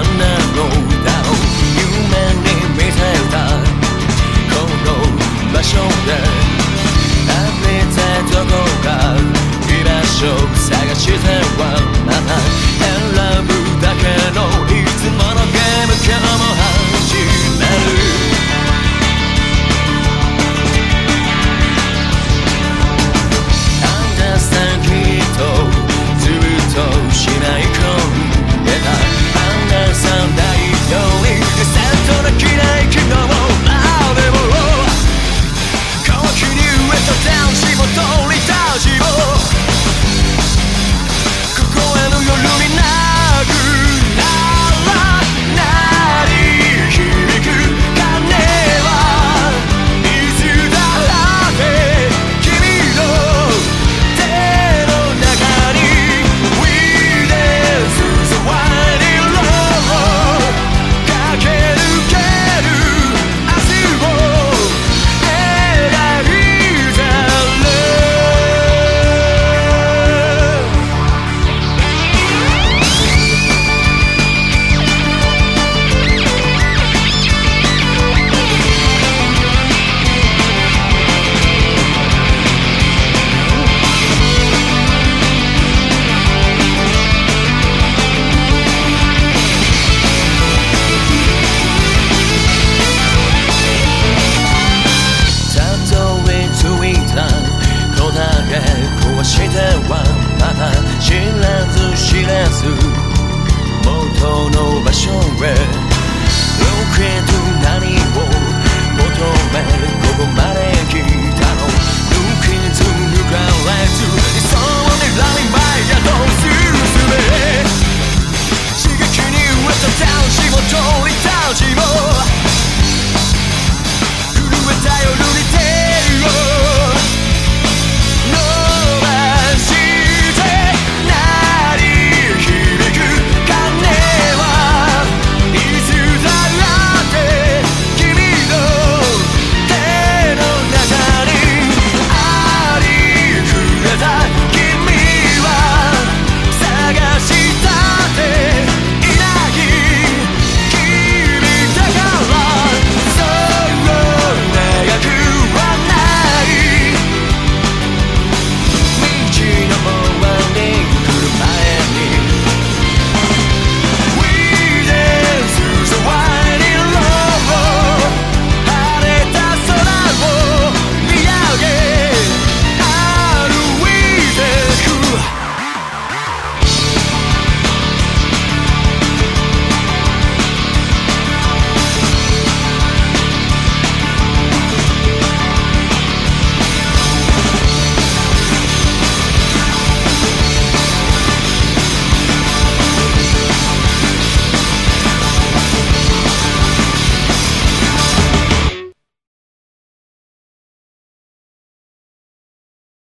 I know road. てはまた知らず知らず元の場所へ。ロケと何を求めここまで来たの抜けずかれず。理想を狙い前やどうするすべ。刺激に飢えた男子もり立ちも。